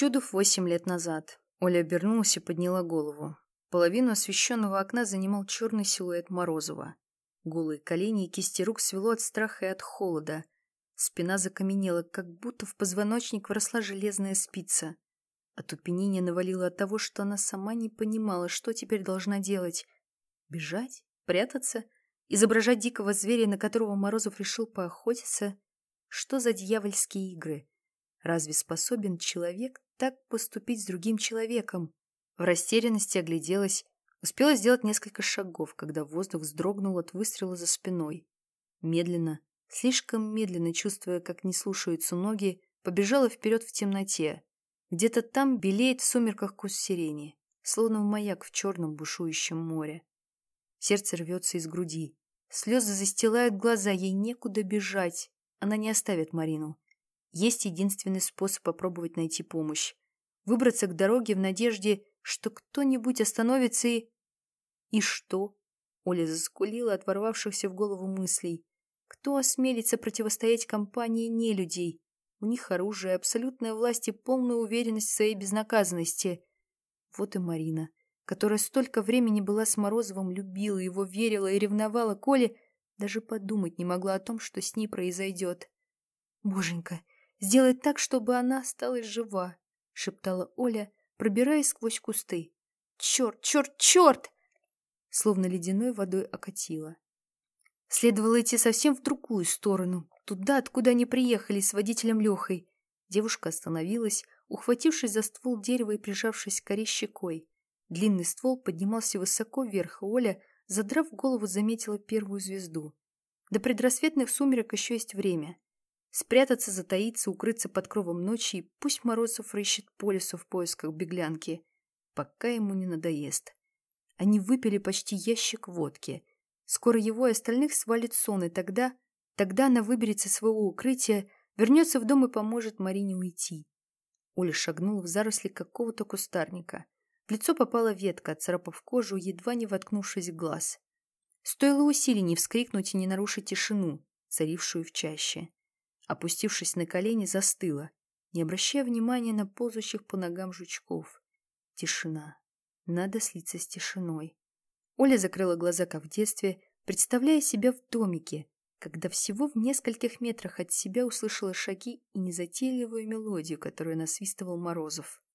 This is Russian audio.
Чудов восемь лет назад. Оля обернулась и подняла голову. Половину освещенного окна занимал черный силуэт Морозова. Голые колени и кисти рук свело от страха и от холода. Спина закаменела, как будто в позвоночник вросла железная спица. Отупенение навалило от того, что она сама не понимала, что теперь должна делать. Бежать? Прятаться? Изображать дикого зверя, на которого Морозов решил поохотиться? Что за дьявольские игры? Разве способен человек так поступить с другим человеком? В растерянности огляделась, успела сделать несколько шагов, когда воздух вздрогнул от выстрела за спиной. Медленно, слишком медленно, чувствуя, как не слушаются ноги, побежала вперед в темноте. Где-то там белеет в сумерках куст сирени, словно в маяк в черном бушующем море. Сердце рвется из груди. Слезы застилают глаза, ей некуда бежать. Она не оставит Марину. Есть единственный способ попробовать найти помощь. Выбраться к дороге в надежде, что кто-нибудь остановится и... И что? Оля заскулила от ворвавшихся в голову мыслей. Кто осмелится противостоять компании нелюдей? У них оружие, абсолютная власть и полная уверенность в своей безнаказанности. Вот и Марина, которая столько времени была с Морозовым, любила его, верила и ревновала Коле, даже подумать не могла о том, что с ней произойдет. «Боженька, сделай так, чтобы она осталась жива», — шептала Оля, пробираясь сквозь кусты. «Черт, черт, черт!» Словно ледяной водой окатила. Следовало идти совсем в другую сторону, туда, откуда они приехали с водителем Лехой. Девушка остановилась, ухватившись за ствол дерева и прижавшись к коре щекой. Длинный ствол поднимался высоко вверх, и Оля, задрав голову, заметила первую звезду. До предрассветных сумерек еще есть время. Спрятаться, затаиться, укрыться под кровом ночи, и пусть Морозов рыщет по лесу в поисках беглянки, пока ему не надоест. Они выпили почти ящик водки. Скоро его и остальных свалит сон, и тогда Тогда она выберется из своего укрытия, вернется в дом и поможет Марине уйти. Оля шагнула в заросли какого-то кустарника. В лицо попала ветка, царапав кожу, едва не воткнувшись в глаз. Стоило усилий не вскрикнуть и не нарушить тишину, царившую в чаще. Опустившись на колени, застыла, не обращая внимания на ползущих по ногам жучков. Тишина. Надо слиться с тишиной. Оля закрыла глаза, как в детстве, представляя себя в домике, когда всего в нескольких метрах от себя услышала шаги и незатейливую мелодию, которую насвистывал Морозов.